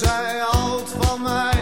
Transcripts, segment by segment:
Zij houdt van mij.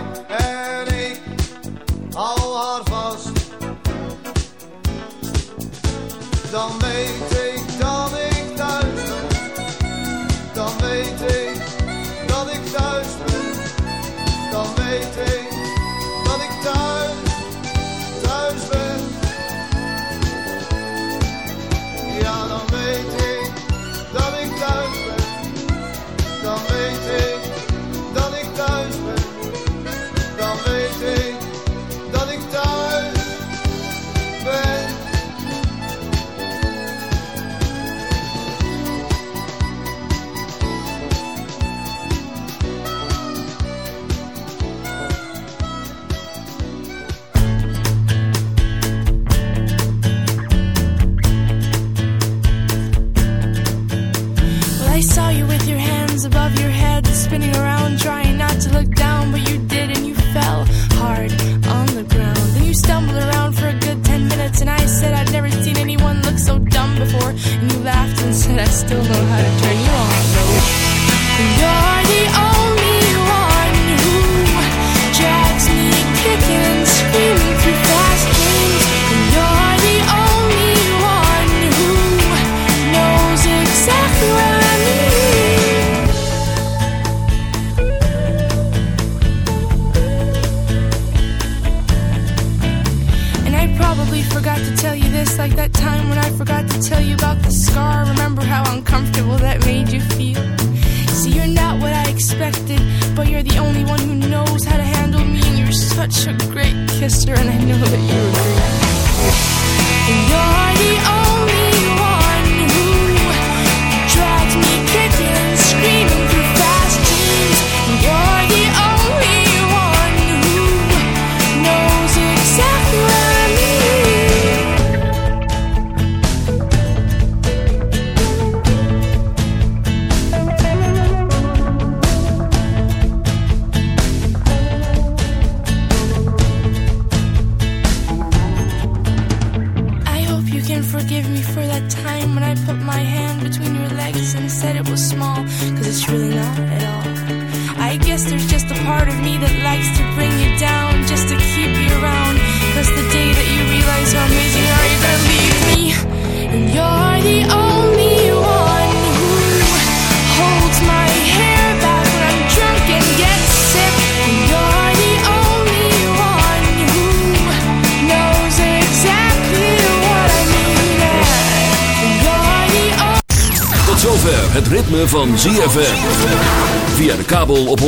van ZFM. Via de kabel op 104.5.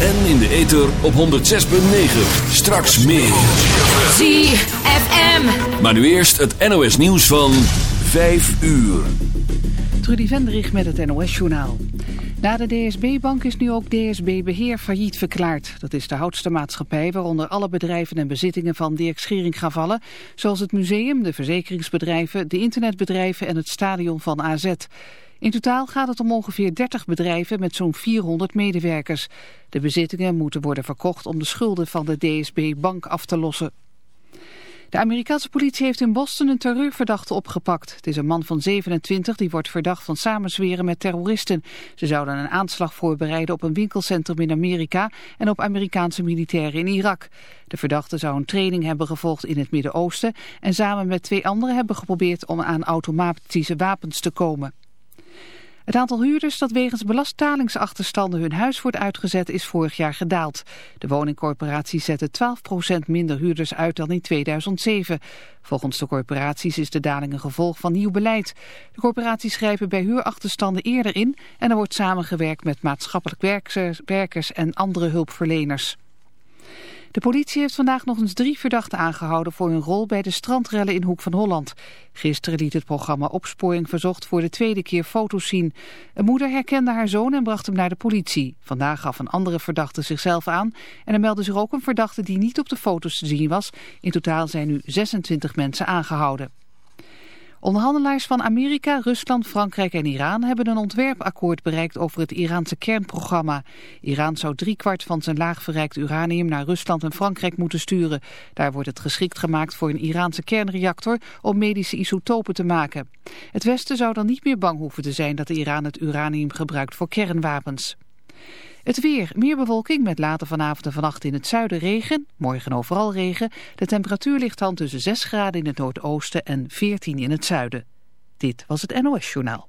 En in de ether op 106.9. Straks meer. ZFM. Maar nu eerst het NOS nieuws van 5 uur. Trudy Vendrich met het NOS journaal. Na de DSB-bank is nu ook DSB Beheer failliet verklaard. Dat is de houdste maatschappij waaronder alle bedrijven en bezittingen van Dirk Schering gaan vallen. Zoals het museum, de verzekeringsbedrijven, de internetbedrijven en het stadion van AZ. In totaal gaat het om ongeveer 30 bedrijven met zo'n 400 medewerkers. De bezittingen moeten worden verkocht om de schulden van de DSB-bank af te lossen. De Amerikaanse politie heeft in Boston een terreurverdachte opgepakt. Het is een man van 27 die wordt verdacht van samenzweren met terroristen. Ze zouden een aanslag voorbereiden op een winkelcentrum in Amerika en op Amerikaanse militairen in Irak. De verdachte zou een training hebben gevolgd in het Midden-Oosten en samen met twee anderen hebben geprobeerd om aan automatische wapens te komen. Het aantal huurders dat wegens belasttalingsachterstanden hun huis wordt uitgezet is vorig jaar gedaald. De woningcorporaties zetten 12% minder huurders uit dan in 2007. Volgens de corporaties is de daling een gevolg van nieuw beleid. De corporaties grijpen bij huurachterstanden eerder in en er wordt samengewerkt met maatschappelijk werkers en andere hulpverleners. De politie heeft vandaag nog eens drie verdachten aangehouden voor hun rol bij de strandrellen in Hoek van Holland. Gisteren liet het programma Opsporing Verzocht voor de tweede keer foto's zien. Een moeder herkende haar zoon en bracht hem naar de politie. Vandaag gaf een andere verdachte zichzelf aan en er meldde zich ook een verdachte die niet op de foto's te zien was. In totaal zijn nu 26 mensen aangehouden. Onderhandelaars van Amerika, Rusland, Frankrijk en Iran hebben een ontwerpakkoord bereikt over het Iraanse kernprogramma. Iran zou driekwart van zijn laagverrijkt uranium naar Rusland en Frankrijk moeten sturen. Daar wordt het geschikt gemaakt voor een Iraanse kernreactor om medische isotopen te maken. Het Westen zou dan niet meer bang hoeven te zijn dat Iran het uranium gebruikt voor kernwapens. Het weer, meer bewolking met later vanavond en vannacht in het zuiden regen. Morgen overal regen. De temperatuur ligt dan tussen 6 graden in het noordoosten en 14 in het zuiden. Dit was het NOS Journaal.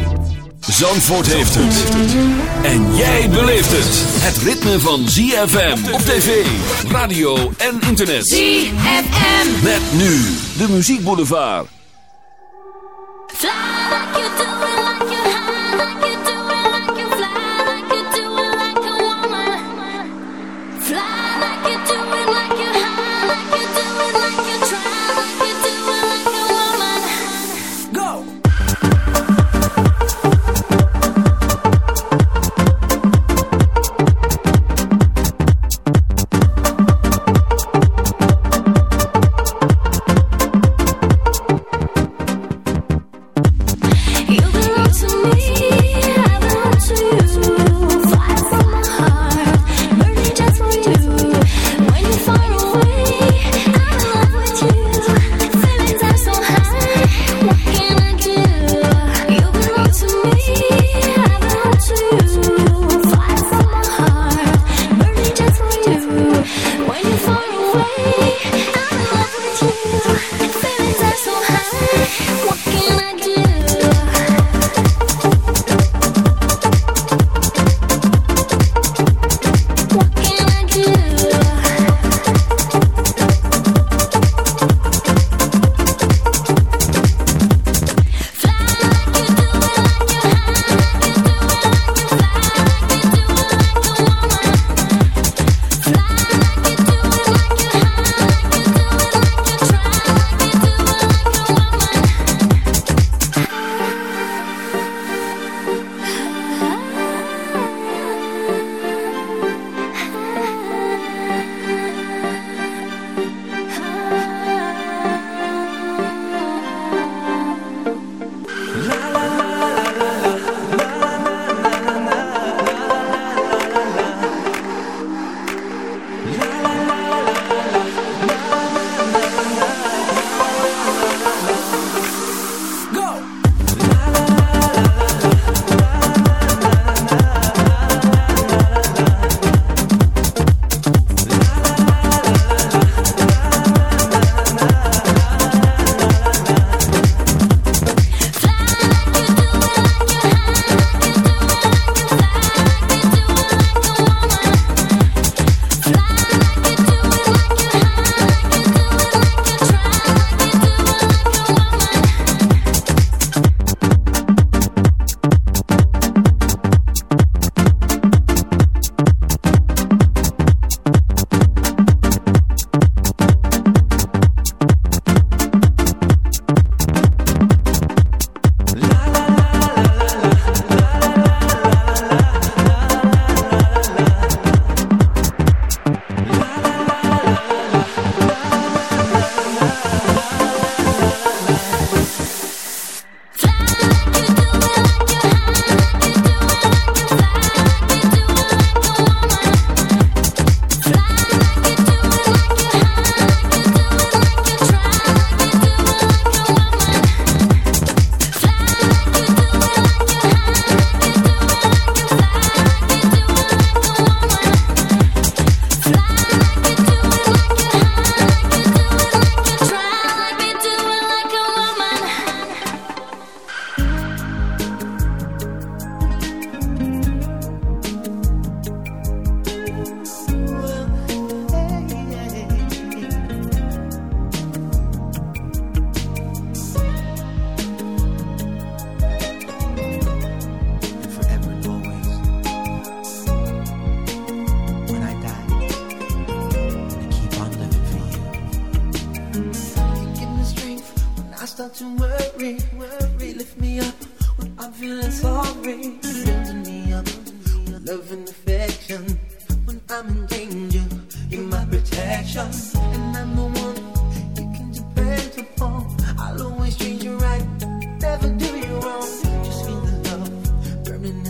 Zandvoort heeft het. En jij beleeft het. Het ritme van ZFM op tv, radio en internet. ZFM. Met nu de muziekboulevard. Fly like you do like you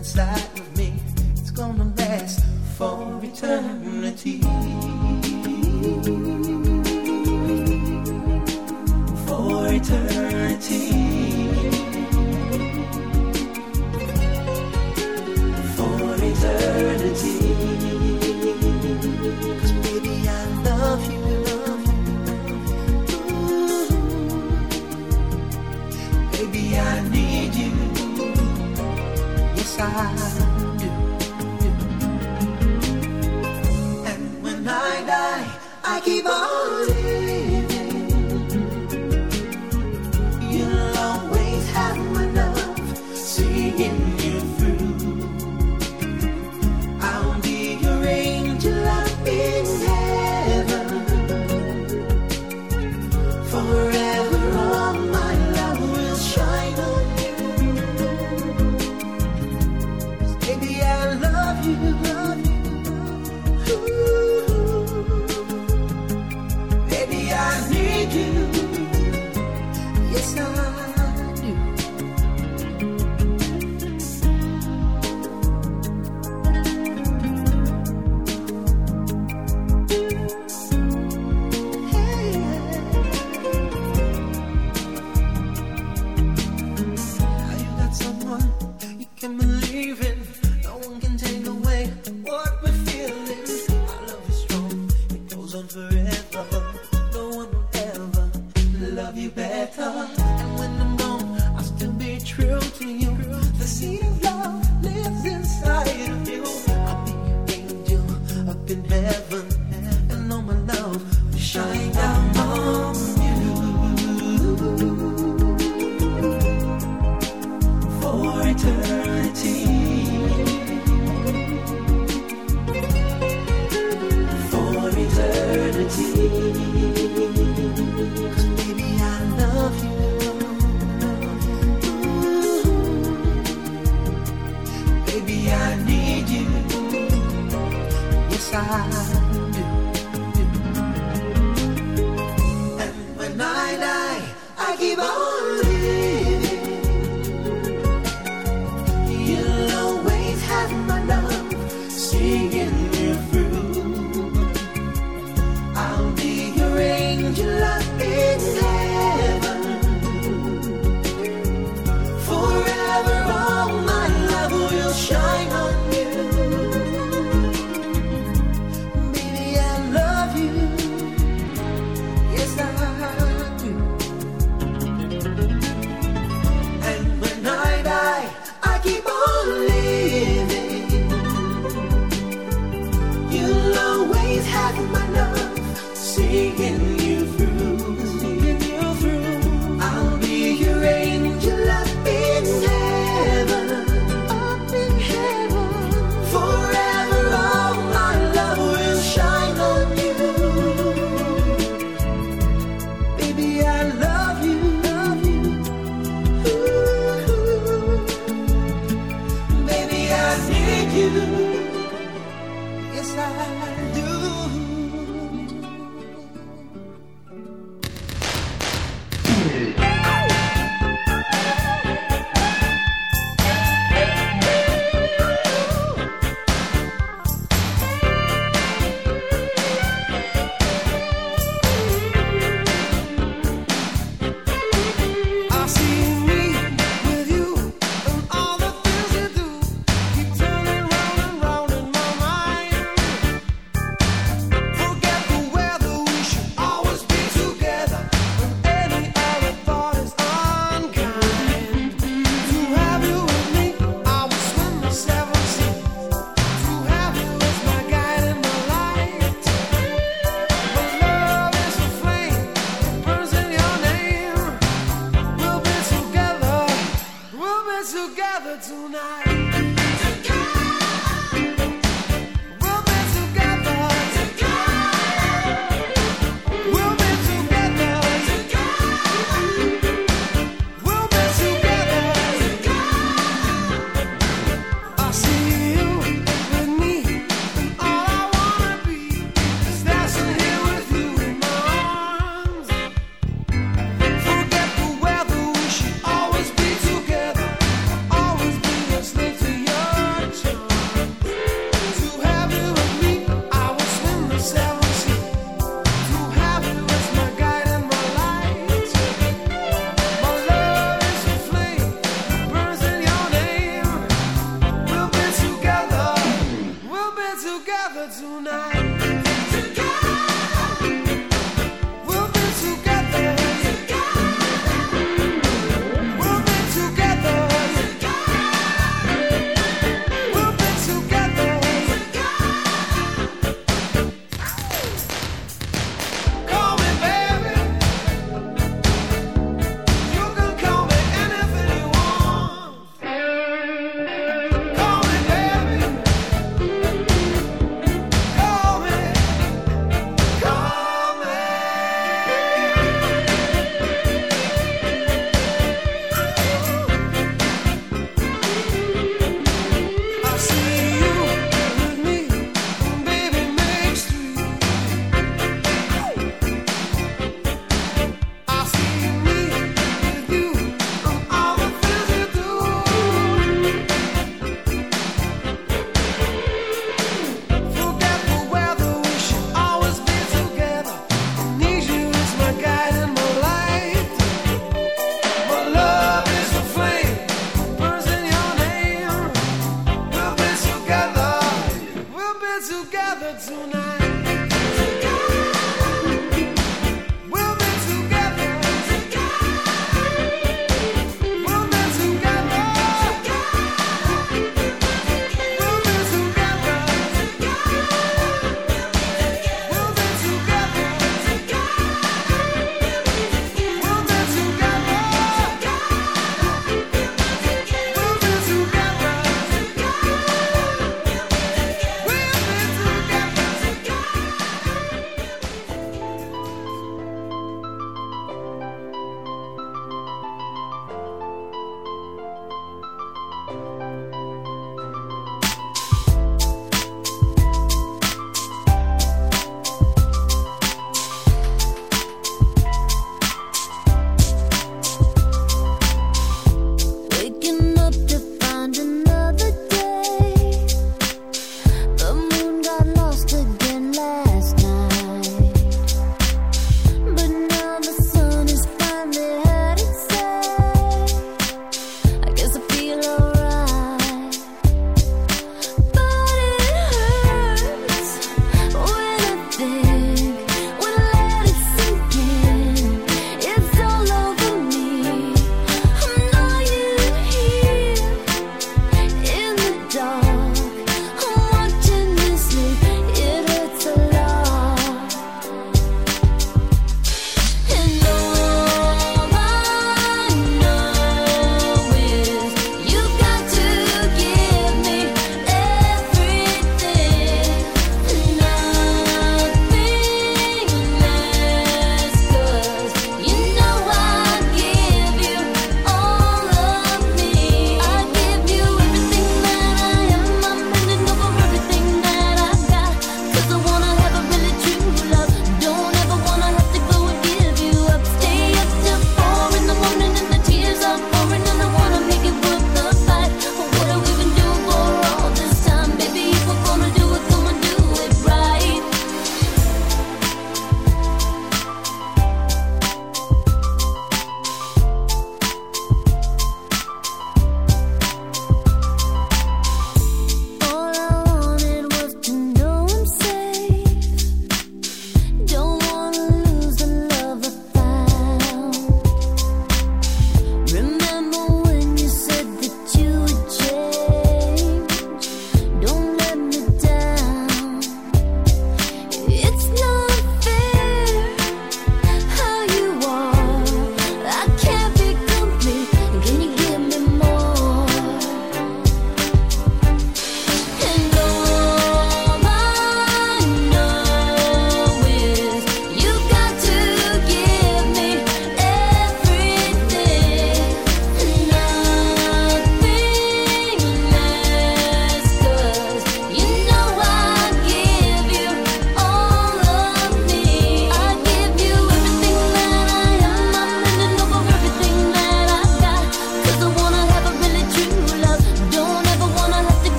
inside of me. It's gonna last for eternity.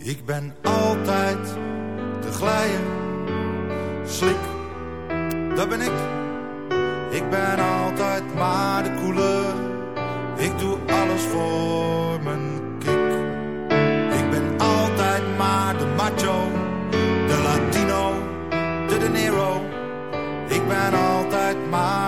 Ik ben altijd de glijer, slik, dat ben ik. Ik ben altijd maar de koele, ik doe alles voor mijn kick. Ik ben altijd maar de macho, de latino, de de nero. Ik ben altijd maar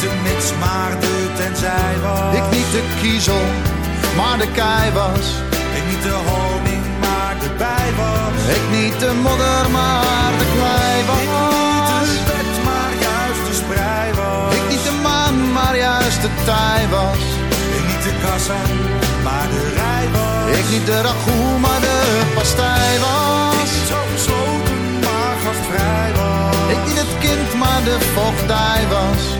Ik niet de mits, maar de tenzij was. Ik niet de kiezel, maar de kei was. Ik niet de honing, maar de bij was. Ik niet de modder, maar de klei was. Ik niet de wet, maar juist de sprei was. Ik niet de maan, maar juist de tij was. Ik niet de kassa, maar de rij was. Ik niet de ragout, maar de pastij Ik was. niet zo gesloten, maar gastvrij was. Ik niet het kind, maar de vochtdij was.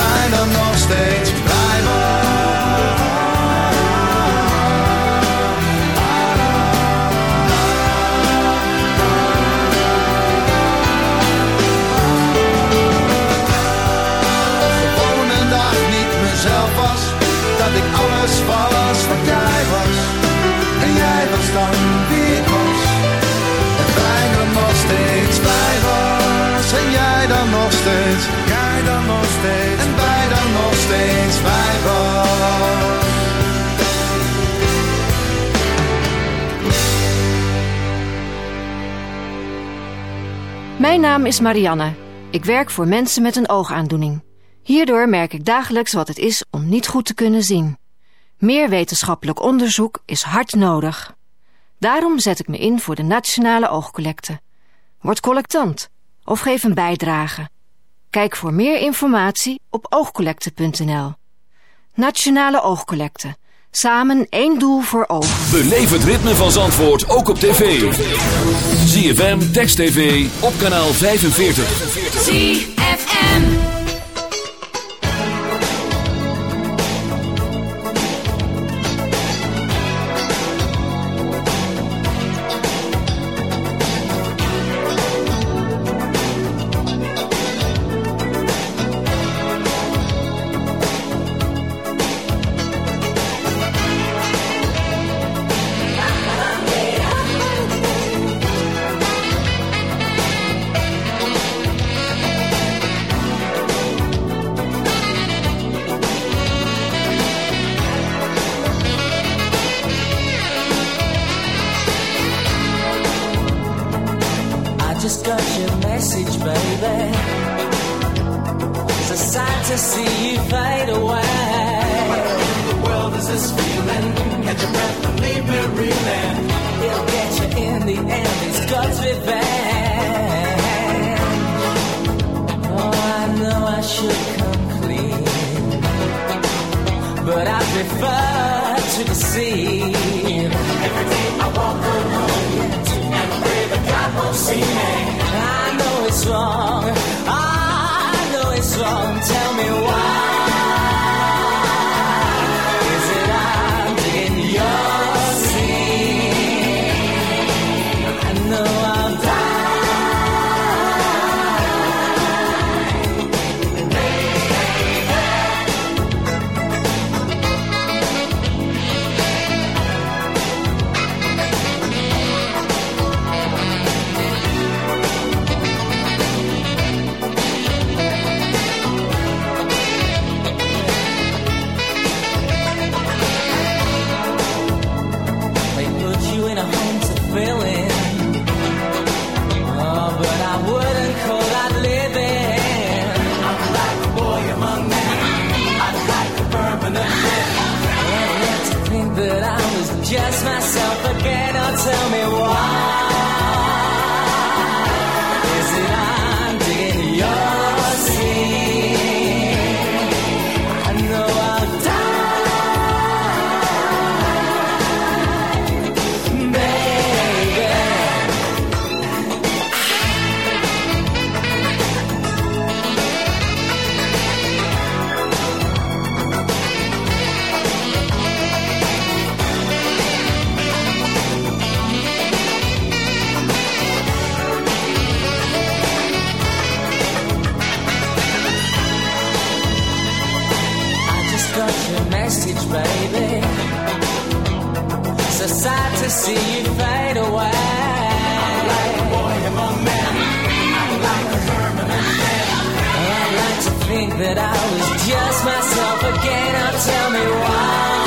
Bijna nog steeds blij was. Gewoon een dag niet mezelf was. Dat ik alles was wat jij was. En jij was dan wie ik was. En bijna nog steeds bij was. En jij dan nog steeds. Jij dan nog steeds bij. Mijn naam is Marianne. Ik werk voor mensen met een oogaandoening. Hierdoor merk ik dagelijks wat het is om niet goed te kunnen zien. Meer wetenschappelijk onderzoek is hard nodig. Daarom zet ik me in voor de Nationale Oogcollecte. Word collectant of geef een bijdrage. Kijk voor meer informatie op oogcollecte.nl. Nationale Oogcollecte. Samen één doel voor ogen. Beleef het ritme van Zandvoort ook op tv. ZFM, Text TV, op kanaal 45. ZFM. see. baby. So sad to see you fade away. I'm like a boy among men. I'm like a permanent man. I'd like to think that I was just myself again. Now tell me why.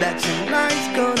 that tonight's gonna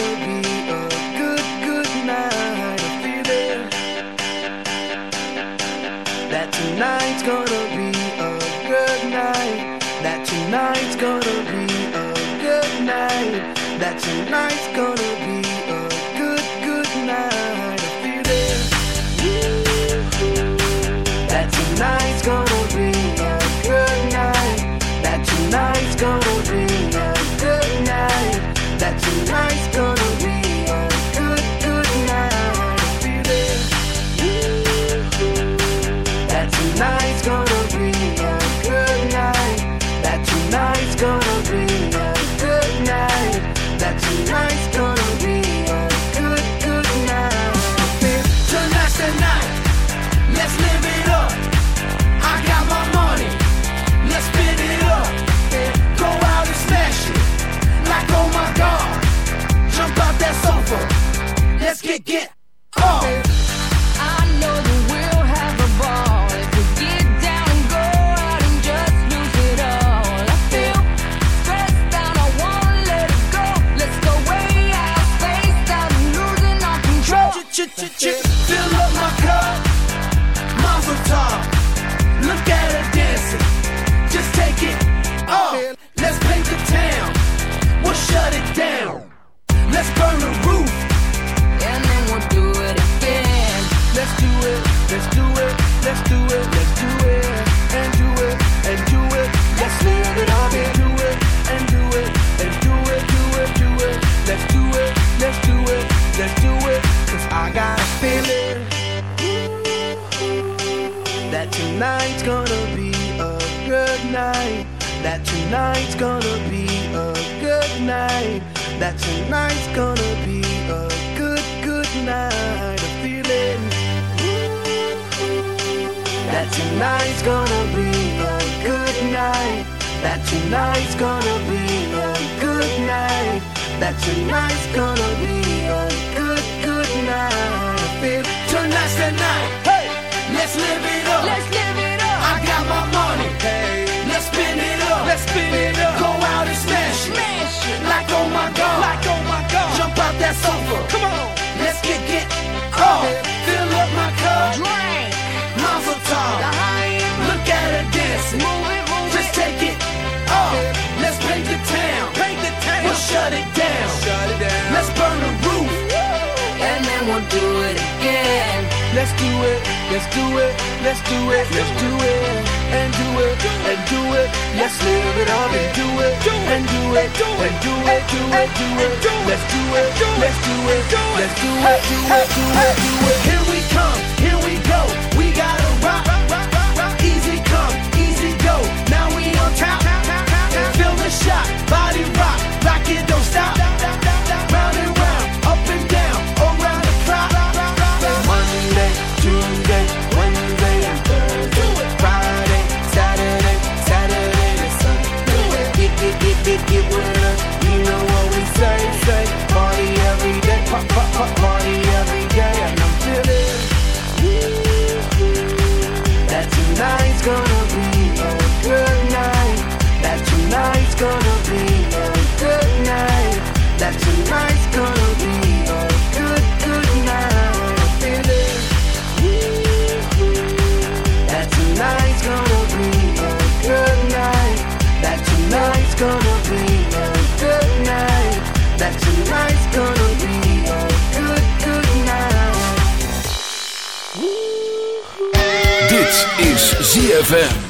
Look at her dancing. It, Just take it. Let's paint the town. We'll shut it down. Let's burn the roof. And then we'll do it again. Let's do it. Let's do it. Let's do it. Let's do it. And do it. And do it. Let's it do it. And do it. Do it. Do it. Do it. Let's do it. Let's do it. Let's do it. Let's do it. Do it. Do it. Do it go. We gotta rock, easy come, easy go. Now we on top. Shot, body rock, rock it, don't stop. ZFM.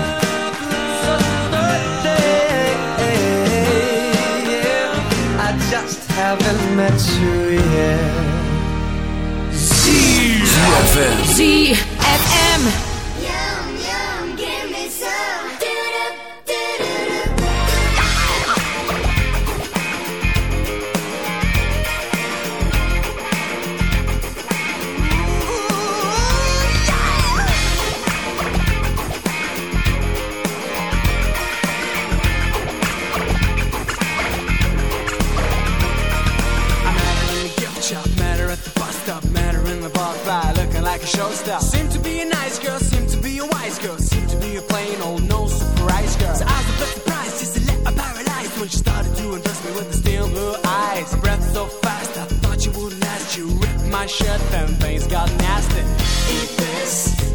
Met you yet. ZFM. ZFM. So fast, I thought you wouldn't last. You ripped my shirt, then things got nasty. Eat this,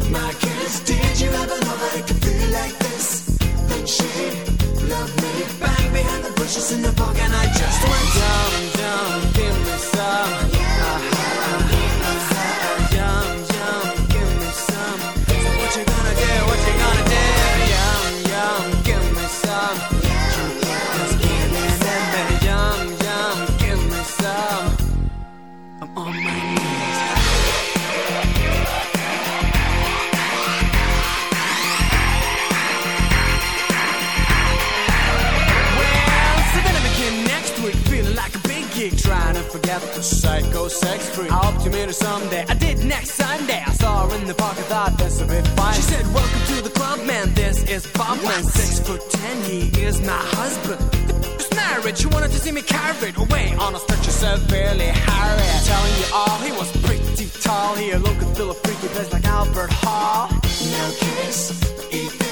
my kiss. Did you ever know that it could feel like this? Then she loved me. Bang behind the bushes in the park, and I her someday. I did next Sunday. I saw her in the park. I thought that's a bit fine. She said, "Welcome to the club, man. This is Bob, man. Six foot ten. He is my husband." Just married. She wanted to see me carried away on a stretcher severely harried. Telling you all, he was pretty tall. He looked and feel a freaky place like Albert Hall. No kiss, eat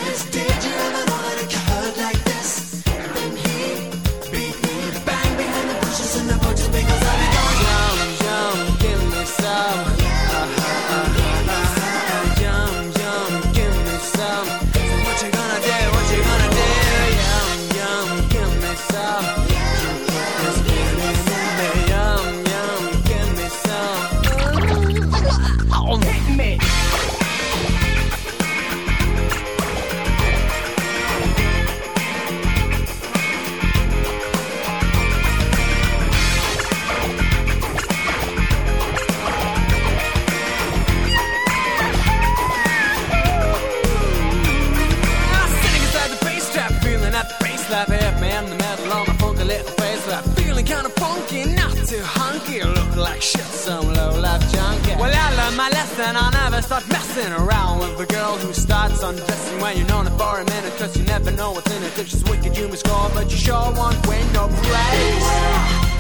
Well, I learned my lesson, I'll never start messing around with a girl who starts undressing when you're known her for a minute, cause you never know what's in it. If she's wicked, you must score, but you sure won't win no praise.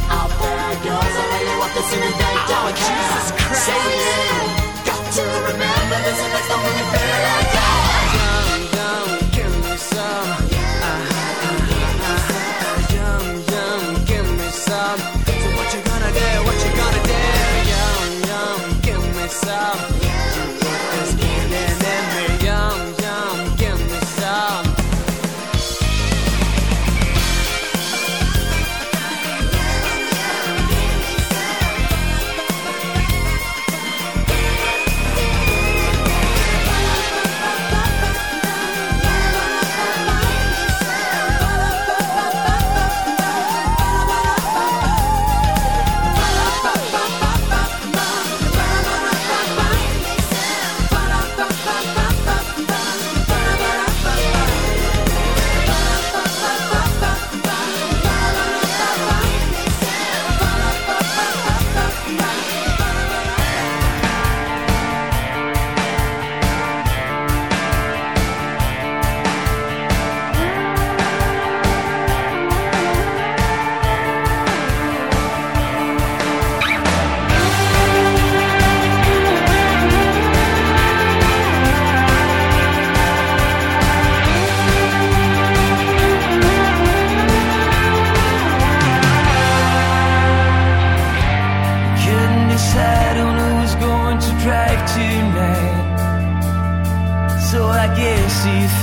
out there girls I really want this in the day Oh, care. Jesus Christ. So you got to remember this and next time when you feel like give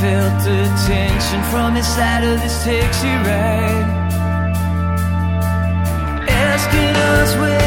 felt the tension from his side of this taxi ride. Asking us where